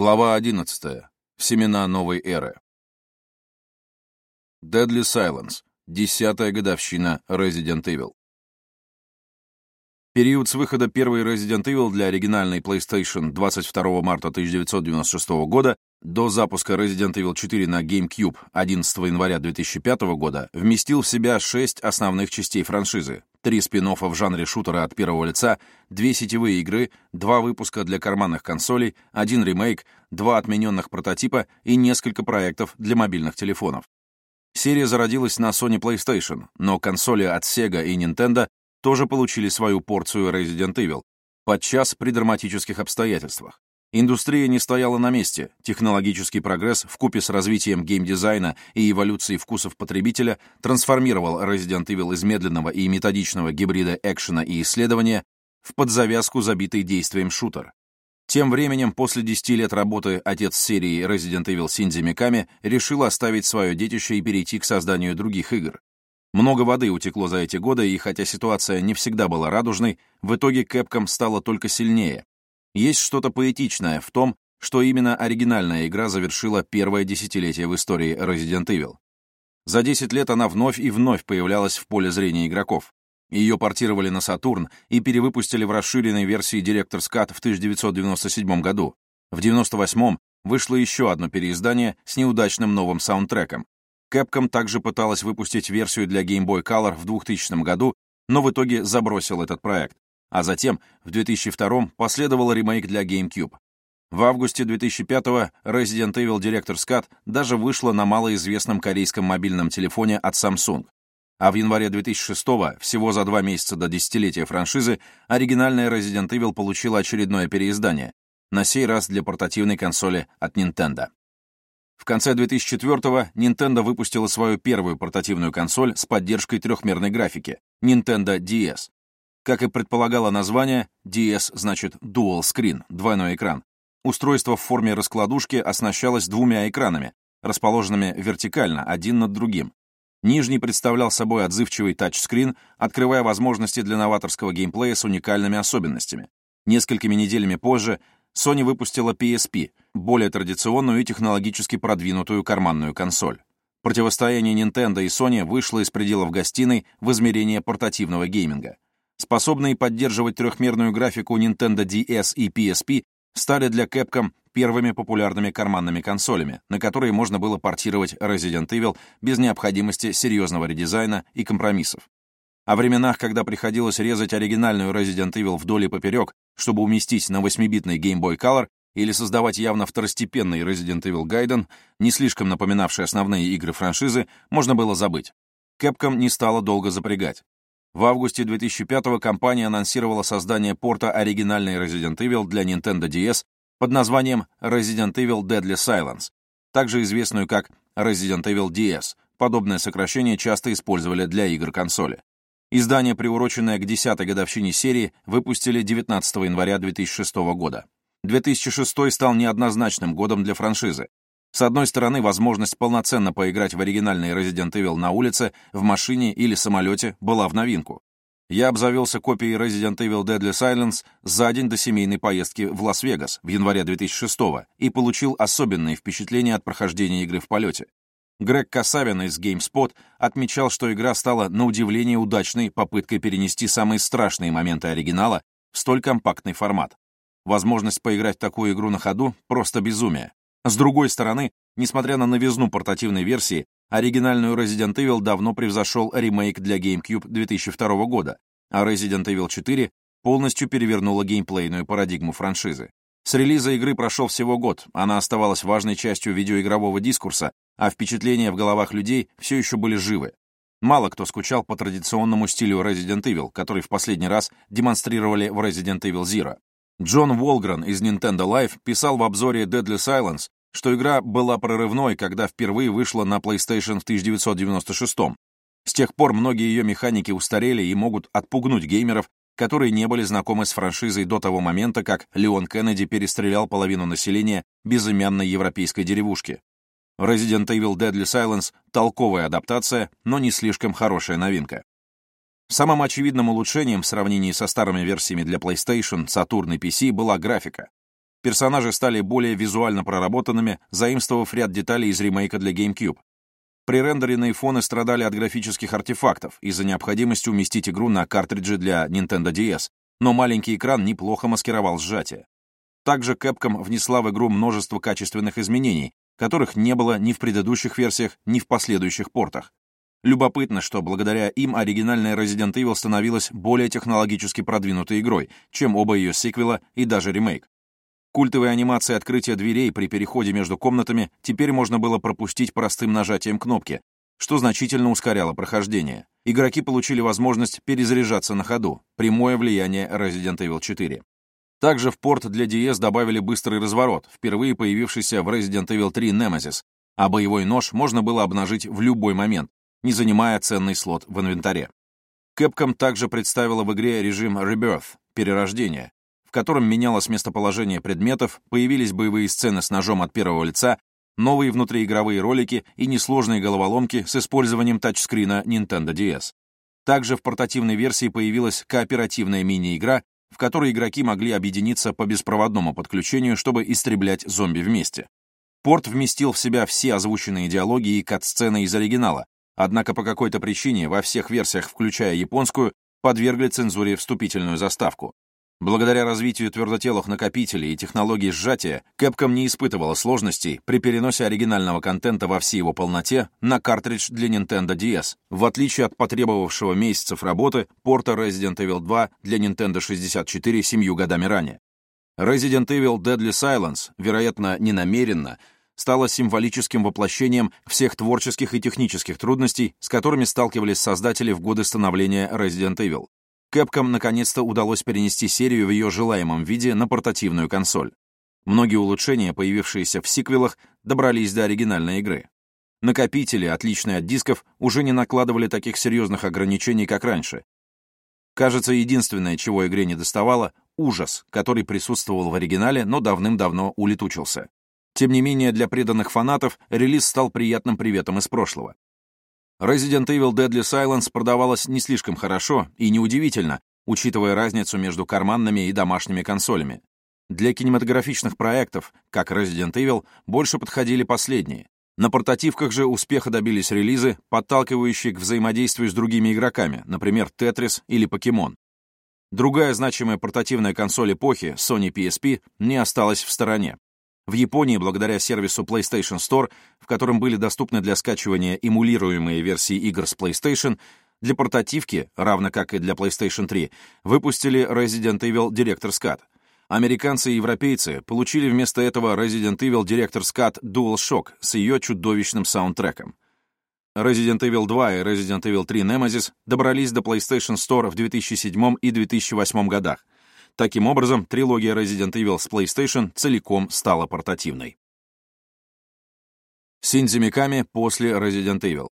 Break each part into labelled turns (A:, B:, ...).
A: Глава 11. Семена новой эры. Deadly Silence. Десятая годовщина Resident Evil. Период с выхода первой Resident Evil для оригинальной PlayStation 22 марта 1996 года до запуска Resident Evil 4 на GameCube 11 января 2005 года вместил в себя шесть основных частей франшизы, три спин в жанре шутера от первого лица, две сетевые игры, два выпуска для карманных консолей, один ремейк, два отмененных прототипа и несколько проектов для мобильных телефонов. Серия зародилась на Sony PlayStation, но консоли от Sega и Nintendo тоже получили свою порцию Resident Evil, подчас при драматических обстоятельствах. Индустрия не стояла на месте. Технологический прогресс вкупе с развитием геймдизайна и эволюцией вкусов потребителя трансформировал Resident Evil из медленного и методичного гибрида экшена и исследования в подзавязку забитый действием шутер. Тем временем, после 10 лет работы отец серии Resident Evil Синдзи Миками решил оставить свое детище и перейти к созданию других игр. Много воды утекло за эти годы, и хотя ситуация не всегда была радужной, в итоге Capcom стала только сильнее, есть что-то поэтичное в том, что именно оригинальная игра завершила первое десятилетие в истории Resident Evil. За 10 лет она вновь и вновь появлялась в поле зрения игроков. Ее портировали на Сатурн и перевыпустили в расширенной версии Director's Cut в 1997 году. В 1998 вышло еще одно переиздание с неудачным новым саундтреком. Capcom также пыталась выпустить версию для Game Boy Color в 2000 году, но в итоге забросил этот проект а затем в 2002 последовал ремейк для GameCube. В августе 2005-го Resident Evil Director's Cut даже вышла на малоизвестном корейском мобильном телефоне от Samsung. А в январе 2006-го, всего за два месяца до десятилетия франшизы, оригинальная Resident Evil получила очередное переиздание, на сей раз для портативной консоли от Nintendo. В конце 2004-го Nintendo выпустила свою первую портативную консоль с поддержкой трехмерной графики — Nintendo DS. Как и предполагало название, DS значит Dual Screen, двойной экран. Устройство в форме раскладушки оснащалось двумя экранами, расположенными вертикально, один над другим. Нижний представлял собой отзывчивый тачскрин, открывая возможности для новаторского геймплея с уникальными особенностями. Несколькими неделями позже Sony выпустила PSP, более традиционную и технологически продвинутую карманную консоль. Противостояние Nintendo и Sony вышло из пределов гостиной в измерение портативного гейминга — способные поддерживать трехмерную графику Nintendo DS и PSP, стали для Capcom первыми популярными карманными консолями, на которые можно было портировать Resident Evil без необходимости серьезного редизайна и компромиссов. О временах, когда приходилось резать оригинальную Resident Evil вдоль и поперек, чтобы уместить на 8-битный Game Boy Color, или создавать явно второстепенный Resident Evil Gaiden, не слишком напоминавший основные игры франшизы, можно было забыть. Capcom не стала долго запрягать. В августе 2005-го компания анонсировала создание порта оригинальной Resident Evil для Nintendo DS под названием Resident Evil Deadly Silence, также известную как Resident Evil DS. Подобное сокращение часто использовали для игр консоли. Издание, приуроченное к 10-й годовщине серии, выпустили 19 января 2006 года. 2006 стал неоднозначным годом для франшизы. С одной стороны, возможность полноценно поиграть в оригинальный Resident Evil на улице, в машине или самолете была в новинку. Я обзавелся копией Resident Evil Deadly Silence за день до семейной поездки в Лас-Вегас в январе 2006 и получил особенные впечатления от прохождения игры в полете. Грег Касавин из GameSpot отмечал, что игра стала на удивление удачной попыткой перенести самые страшные моменты оригинала в столь компактный формат. Возможность поиграть такую игру на ходу — просто безумие. С другой стороны, несмотря на новизну портативной версии, оригинальную Resident Evil давно превзошел ремейк для GameCube 2002 года, а Resident Evil 4 полностью перевернула геймплейную парадигму франшизы. С релиза игры прошел всего год, она оставалась важной частью видеоигрового дискурса, а впечатления в головах людей все еще были живы. Мало кто скучал по традиционному стилю Resident Evil, который в последний раз демонстрировали в Resident Evil Zero. Джон Волгрен из Nintendo Life писал в обзоре Deadly Silence, что игра была прорывной, когда впервые вышла на PlayStation в 1996 -м. С тех пор многие ее механики устарели и могут отпугнуть геймеров, которые не были знакомы с франшизой до того момента, как Леон Кеннеди перестрелял половину населения безымянной европейской деревушки. Resident Evil Deadly Silence — толковая адаптация, но не слишком хорошая новинка. Самым очевидным улучшением в сравнении со старыми версиями для PlayStation, Saturn и PC была графика. Персонажи стали более визуально проработанными, заимствовав ряд деталей из ремейка для GameCube. Пререндеренные фоны страдали от графических артефактов из-за необходимости уместить игру на картридже для Nintendo DS, но маленький экран неплохо маскировал сжатие. Также Capcom внесла в игру множество качественных изменений, которых не было ни в предыдущих версиях, ни в последующих портах. Любопытно, что благодаря им оригинальная Resident Evil становилась более технологически продвинутой игрой, чем оба ее сиквела и даже ремейк. Культовые анимации открытия дверей при переходе между комнатами теперь можно было пропустить простым нажатием кнопки, что значительно ускоряло прохождение. Игроки получили возможность перезаряжаться на ходу, прямое влияние Resident Evil 4. Также в порт для DS добавили быстрый разворот, впервые появившийся в Resident Evil 3 Nemesis, а боевой нож можно было обнажить в любой момент, не занимая ценный слот в инвентаре. Capcom также представила в игре режим Rebirth — перерождение, в котором менялось местоположение предметов, появились боевые сцены с ножом от первого лица, новые внутриигровые ролики и несложные головоломки с использованием тачскрина Nintendo DS. Также в портативной версии появилась кооперативная мини-игра, в которой игроки могли объединиться по беспроводному подключению, чтобы истреблять зомби вместе. Порт вместил в себя все озвученные диалоги и кат-сцены из оригинала, однако по какой-то причине во всех версиях, включая японскую, подвергли цензуре вступительную заставку. Благодаря развитию твердотелых накопителей и технологий сжатия, Capcom не испытывала сложностей при переносе оригинального контента во всей его полноте на картридж для Nintendo DS, в отличие от потребовавшего месяцев работы порта Resident Evil 2 для Nintendo 64 семью годами ранее. Resident Evil Deadly Silence, вероятно, ненамеренно, стала символическим воплощением всех творческих и технических трудностей, с которыми сталкивались создатели в годы становления Resident Evil. Capcom наконец-то удалось перенести серию в ее желаемом виде на портативную консоль. Многие улучшения, появившиеся в сиквелах, добрались до оригинальной игры. Накопители, отличные от дисков, уже не накладывали таких серьезных ограничений, как раньше. Кажется, единственное, чего игре не доставало — ужас, который присутствовал в оригинале, но давным-давно улетучился. Тем не менее, для преданных фанатов релиз стал приятным приветом из прошлого. Resident Evil Deadly Silence продавалась не слишком хорошо и неудивительно, учитывая разницу между карманными и домашними консолями. Для кинематографичных проектов, как Resident Evil, больше подходили последние. На портативках же успеха добились релизы, подталкивающие к взаимодействию с другими игроками, например, Tetris или Pokemon. Другая значимая портативная консоль эпохи, Sony PSP, не осталась в стороне. В Японии, благодаря сервису PlayStation Store, в котором были доступны для скачивания эмулируемые версии игр с PlayStation, для портативки, равно как и для PlayStation 3, выпустили Resident Evil Director's Cut. Американцы и европейцы получили вместо этого Resident Evil Director's Cut DualShock с ее чудовищным саундтреком. Resident Evil 2 и Resident Evil 3 Nemesis добрались до PlayStation Store в 2007 и 2008 годах, Таким образом, трилогия Resident Evil с PlayStation целиком стала портативной. Синдзи Миками после Resident Evil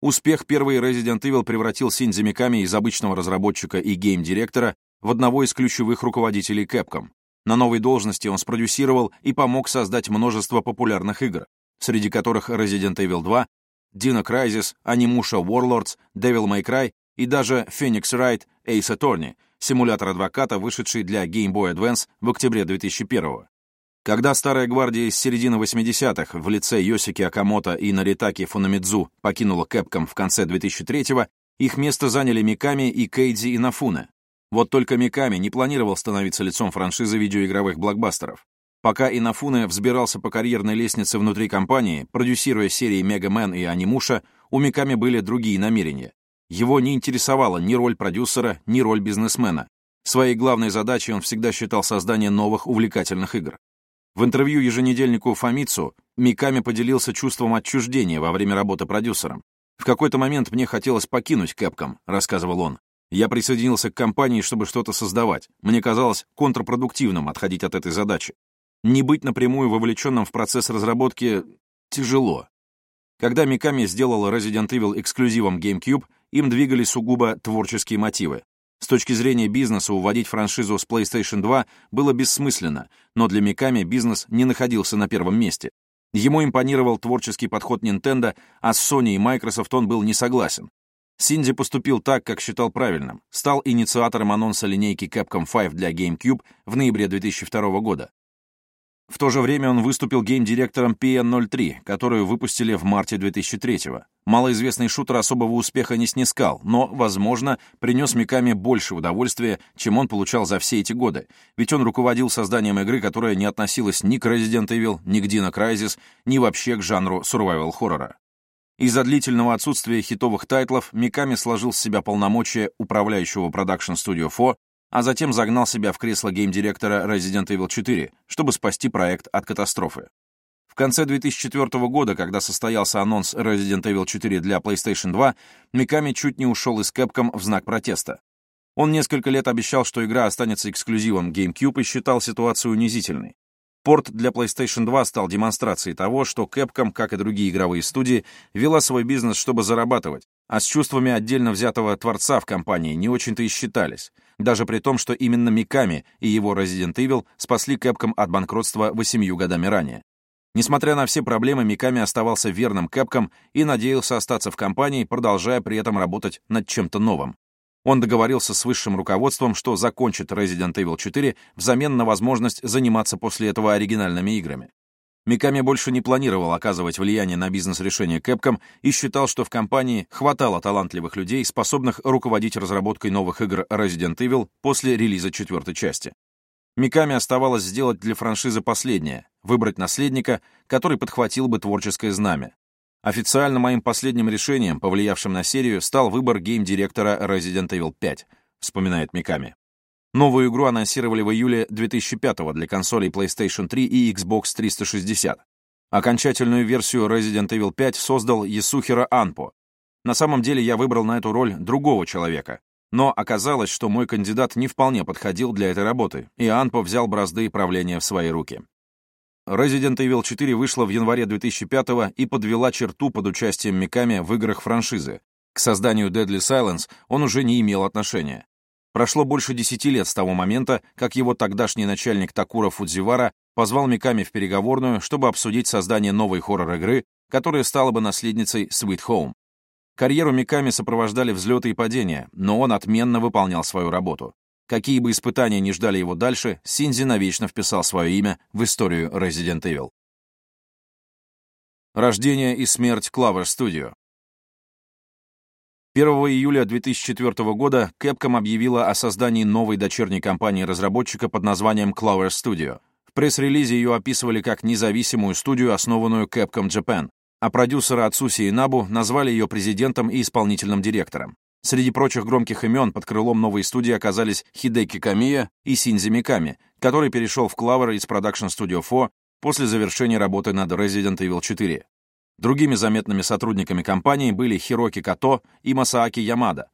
A: Успех первой Resident Evil превратил Синдзи Миками из обычного разработчика и гейм-директора в одного из ключевых руководителей Capcom. На новой должности он спродюсировал и помог создать множество популярных игр, среди которых Resident Evil 2, Dino Crisis, Animusha Warlords, Devil May Cry и даже Phoenix Wright Ace Attorney — симулятор адвоката, вышедший для Game Boy Advance в октябре 2001 -го. Когда старая гвардия из середины 80-х в лице Йосики Акамото и Наритаки Фунамидзу покинула Capcom в конце 2003-го, их место заняли Миками и Кейдзи Инафуне. Вот только Миками не планировал становиться лицом франшизы видеоигровых блокбастеров. Пока Инафуне взбирался по карьерной лестнице внутри компании, продюсируя серии Мега Мэн и Анимуша, у Миками были другие намерения. Его не интересовала ни роль продюсера, ни роль бизнесмена. Своей главной задачей он всегда считал создание новых увлекательных игр. В интервью еженедельнику Фамицу Миками поделился чувством отчуждения во время работы продюсером. «В какой-то момент мне хотелось покинуть Capcom», — рассказывал он. «Я присоединился к компании, чтобы что-то создавать. Мне казалось контрпродуктивным отходить от этой задачи. Не быть напрямую вовлеченным в процесс разработки тяжело. Когда Миками сделал Resident Evil эксклюзивом GameCube, им двигали сугубо творческие мотивы. С точки зрения бизнеса уводить франшизу с PlayStation 2 было бессмысленно, но для Миками бизнес не находился на первом месте. Ему импонировал творческий подход Nintendo, а с Sony и Microsoft он был не согласен. Синди поступил так, как считал правильным, стал инициатором анонса линейки Capcom 5 для GameCube в ноябре 2002 года. В то же время он выступил гейм-директором PN03, которую выпустили в марте 2003 -го. Малоизвестный шутер особого успеха не снискал, но, возможно, принес Миками больше удовольствия, чем он получал за все эти годы, ведь он руководил созданием игры, которая не относилась ни к Resident Evil, ни к Dino Crisis, ни вообще к жанру survival-хоррора. Из-за длительного отсутствия хитовых тайтлов Миками сложил с себя полномочия управляющего Production Studio Four, а затем загнал себя в кресло гейм-директора Resident Evil 4, чтобы спасти проект от катастрофы. В конце 2004 года, когда состоялся анонс Resident Evil 4 для PlayStation 2, Миками чуть не ушел из Capcom в знак протеста. Он несколько лет обещал, что игра останется эксклюзивом GameCube и считал ситуацию унизительной. Порт для PlayStation 2 стал демонстрацией того, что Capcom, как и другие игровые студии, вела свой бизнес, чтобы зарабатывать, а с чувствами отдельно взятого творца в компании не очень-то и считались, даже при том, что именно Миками и его Resident Evil спасли Capcom от банкротства восемью годами ранее. Несмотря на все проблемы, Миками оставался верным Capcom и надеялся остаться в компании, продолжая при этом работать над чем-то новым. Он договорился с высшим руководством, что закончит Resident Evil 4 взамен на возможность заниматься после этого оригинальными играми. Миками больше не планировал оказывать влияние на бизнес-решения Capcom и считал, что в компании хватало талантливых людей, способных руководить разработкой новых игр Resident Evil после релиза четвертой части. Миками оставалось сделать для франшизы последнее — выбрать наследника, который подхватил бы творческое знамя. Официально моим последним решением, повлиявшим на серию, стал выбор гейм-директора Resident Evil 5, вспоминает Миками. Новую игру анонсировали в июле 2005 для консолей PlayStation 3 и Xbox 360. Окончательную версию Resident Evil 5 создал Ясухира Анпо. На самом деле я выбрал на эту роль другого человека, но оказалось, что мой кандидат не вполне подходил для этой работы, и Анпо взял бразды правления в свои руки. Resident Evil 4 вышла в январе 2005 и подвела черту под участием Миками в играх франшизы. К созданию Deadly Silence он уже не имел отношения. Прошло больше десяти лет с того момента, как его тогдашний начальник Такура Фудзивара позвал Миками в переговорную, чтобы обсудить создание новой хоррор-игры, которая стала бы наследницей Sweet Home. Карьеру Миками сопровождали взлеты и падения, но он отменно выполнял свою работу. Какие бы испытания ни ждали его дальше, Синзи навечно вписал свое имя в историю Resident Evil. Рождение и смерть Clover Studio 1 июля 2004 года Capcom объявила о создании новой дочерней компании разработчика под названием Clover Studio. В пресс-релизе ее описывали как независимую студию, основанную Capcom Japan, а продюсера Ацуси Набу назвали ее президентом и исполнительным директором. Среди прочих громких имен под крылом новой студии оказались Хидеки Камия и Синзи Миками, который перешел в Клавер из Production Studio 4 после завершения работы над Resident Evil 4. Другими заметными сотрудниками компании были Хироки Като и Масааки Ямада.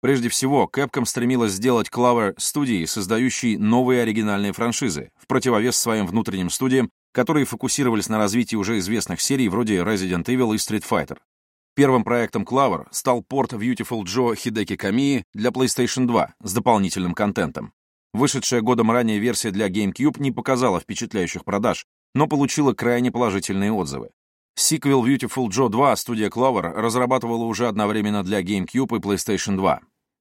A: Прежде всего, Capcom стремилась сделать Clover студией, создающей новые оригинальные франшизы, в противовес своим внутренним студиям, которые фокусировались на развитии уже известных серий вроде Resident Evil и Street Fighter. Первым проектом Clover стал порт Beautiful Joe Хидеки Камии для PlayStation 2 с дополнительным контентом. Вышедшая годом ранее версия для GameCube не показала впечатляющих продаж, но получила крайне положительные отзывы. Сиквел Beautiful Joe 2 студия Clover разрабатывала уже одновременно для GameCube и PlayStation 2.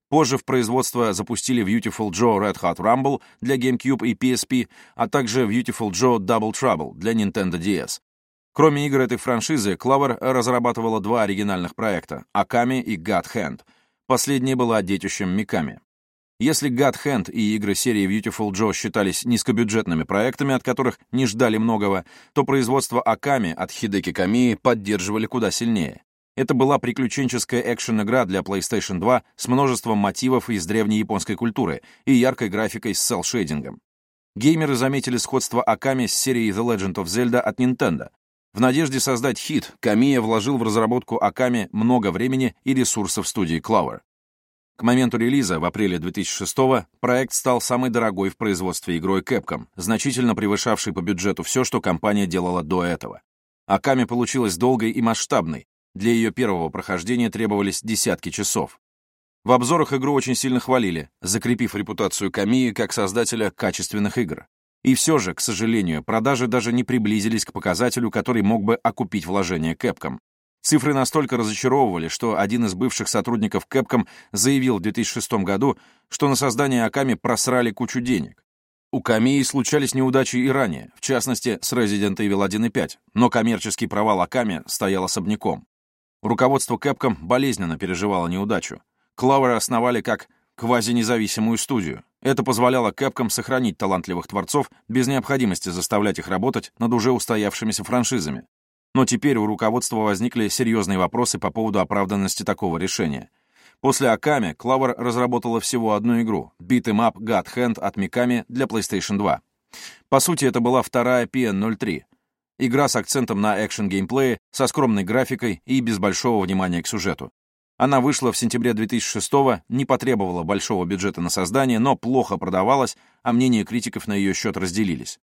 A: Позже в производство запустили Beautiful Joe Red Hot Rumble для GameCube и PSP, а также Beautiful Joe Double Trouble для Nintendo DS. Кроме игр этой франшизы, Clover разрабатывала два оригинальных проекта — Akami и God Hand. Последняя была детищем Миками. Если God Hand и игры серии Beautiful Joe считались низкобюджетными проектами, от которых не ждали многого, то производство Akami от Хидеки Камии поддерживали куда сильнее. Это была приключенческая экшен-игра для PlayStation 2 с множеством мотивов из древней японской культуры и яркой графикой с селл-шейдингом. Геймеры заметили сходство Аками с серией The Legend of Zelda от Nintendo, в надежде создать хит, Камия вложил в разработку Аками много времени и ресурсов студии Clover. К моменту релиза в апреле 2006 проект стал самой дорогой в производстве игрой Capcom, значительно превышавшей по бюджету все, что компания делала до этого. Аками получилась долгой и масштабной. Для ее первого прохождения требовались десятки часов. В обзорах игру очень сильно хвалили, закрепив репутацию Камии как создателя качественных игр. И все же, к сожалению, продажи даже не приблизились к показателю, который мог бы окупить вложение Capcom. Цифры настолько разочаровывали, что один из бывших сотрудников Capcom заявил в 2006 году, что на создание Аками просрали кучу денег. У Камии случались неудачи и ранее, в частности, с Resident Evil 1 и 5, но коммерческий провал Аками стоял особняком. Руководство Capcom болезненно переживало неудачу. Клавер основали как квазинезависимую студию. Это позволяло Capcom сохранить талантливых творцов без необходимости заставлять их работать над уже устоявшимися франшизами. Но теперь у руководства возникли серьезные вопросы по поводу оправданности такого решения. После Аками Клавер разработала всего одну игру — Beat'em Up God Hand от Mikami для PlayStation 2. По сути, это была вторая PN03. Игра с акцентом на экшен-геймплее, со скромной графикой и без большого внимания к сюжету. Она вышла в сентябре 2006 не потребовала большого бюджета на создание, но плохо продавалась, а мнения критиков на ее счет разделились.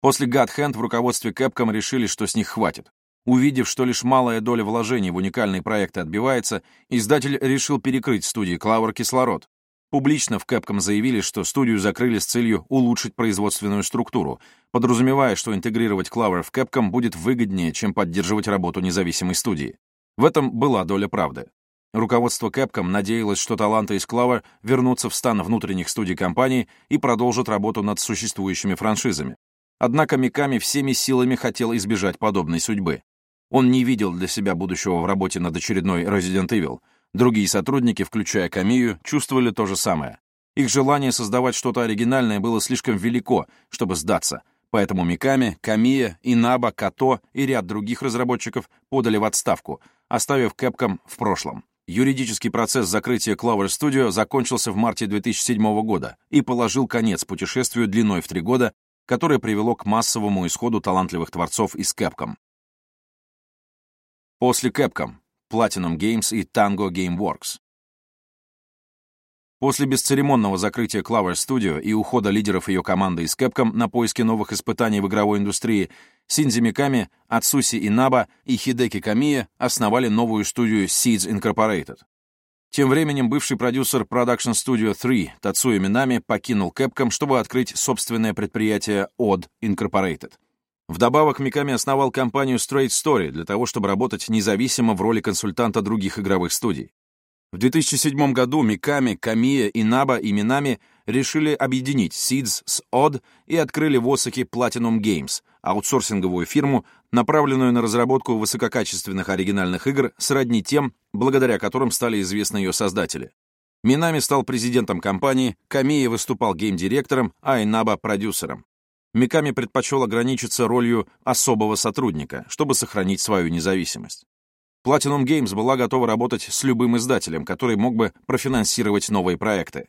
A: После God Hand в руководстве Capcom решили, что с них хватит. Увидев, что лишь малая доля вложений в уникальные проекты отбивается, издатель решил перекрыть студии Клавер кислород. Публично в Capcom заявили, что студию закрыли с целью улучшить производственную структуру, подразумевая, что интегрировать Клавер в Capcom будет выгоднее, чем поддерживать работу независимой студии. В этом была доля правды. Руководство Capcom надеялось, что таланты из Клавер вернутся в стан внутренних студий компании и продолжат работу над существующими франшизами. Однако Миками всеми силами хотел избежать подобной судьбы. Он не видел для себя будущего в работе над очередной Resident Evil. Другие сотрудники, включая Камию, чувствовали то же самое. Их желание создавать что-то оригинальное было слишком велико, чтобы сдаться, поэтому Миками, Камия, Инаба, Като и ряд других разработчиков подали в отставку, оставив Capcom в прошлом. Юридический процесс закрытия Clover Studio закончился в марте 2007 года и положил конец путешествию длиной в три года, которое привело к массовому исходу талантливых творцов из Capcom. После Capcom, Platinum Games и Tango Gameworks. После бесцеремонного закрытия Clover Studio и ухода лидеров ее команды из Capcom на поиски новых испытаний в игровой индустрии, Синдзи Миками, Ацуси Инаба и Хидеки Камия основали новую студию Seeds Incorporated. Тем временем бывший продюсер Production Studio 3 Тацуя Минами покинул Capcom, чтобы открыть собственное предприятие Odd Incorporated. Вдобавок, Миками основал компанию Straight Story для того, чтобы работать независимо в роли консультанта других игровых студий. В 2007 году Миками, Камия, Инаба и Минами решили объединить Seeds с Odd и открыли в Осаке Platinum Games, аутсорсинговую фирму, направленную на разработку высококачественных оригинальных игр сродни тем, благодаря которым стали известны ее создатели. Минами стал президентом компании, Камия выступал гейм-директором, а Инаба — продюсером. Миками предпочел ограничиться ролью особого сотрудника, чтобы сохранить свою независимость. Platinum Games была готова работать с любым издателем, который мог бы профинансировать новые проекты.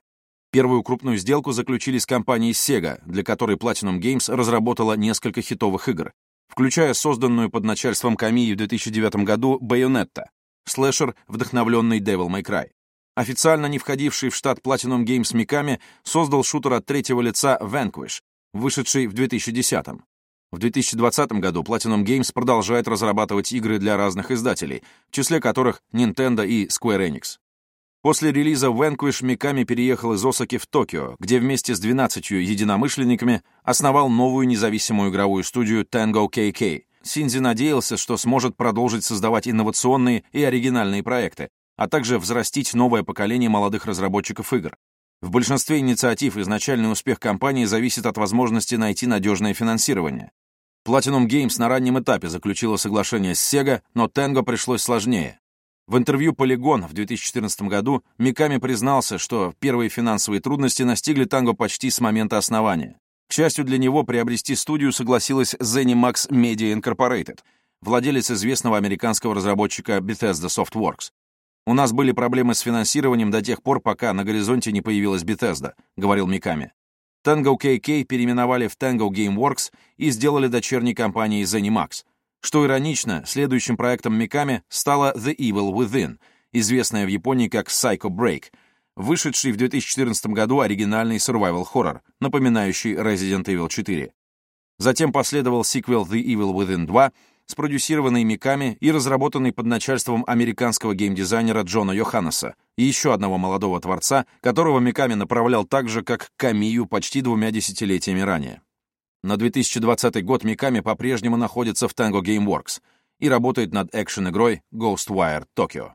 A: Первую крупную сделку заключили с компанией Sega, для которой Platinum Games разработала несколько хитовых игр, включая созданную под начальством Камии в 2009 году Bayonetta, слэшер, вдохновленный Devil May Cry. Официально не входивший в штат Platinum Games Миками создал шутер от третьего лица Vanquish, вышедший в 2010 -м. В 2020 году Platinum Games продолжает разрабатывать игры для разных издателей, в числе которых Nintendo и Square Enix. После релиза Vanquish Миками переехал из Осаки в Токио, где вместе с 12 единомышленниками основал новую независимую игровую студию Tango KK. Синзи надеялся, что сможет продолжить создавать инновационные и оригинальные проекты, а также взрастить новое поколение молодых разработчиков игр. В большинстве инициатив изначальный успех компании зависит от возможности найти надежное финансирование. Platinum Games на раннем этапе заключила соглашение с Sega, но Tango пришлось сложнее. В интервью Polygon в 2014 году Миками признался, что первые финансовые трудности настигли Tango почти с момента основания. К счастью для него, приобрести студию согласилась ZeniMax Media Incorporated, владелец известного американского разработчика Bethesda Softworks. «У нас были проблемы с финансированием до тех пор, пока на горизонте не появилась Bethesda», — говорил Миками. Tango KK переименовали в Tango Gameworks и сделали дочерней компанией ZeniMax. Что иронично, следующим проектом Миками стала The Evil Within, известная в Японии как Psycho Break, вышедший в 2014 году оригинальный survival horror, напоминающий Resident Evil 4. Затем последовал сиквел The Evil Within 2, спродюсированный Миками и разработанный под начальством американского геймдизайнера Джона Йоханнеса, еще одного молодого творца, которого Миками направлял так же, как Камию почти двумя десятилетиями ранее. На 2020 год Миками по-прежнему находится в Tango Gameworks. и работает над экшен-игрой Ghostwire Tokyo.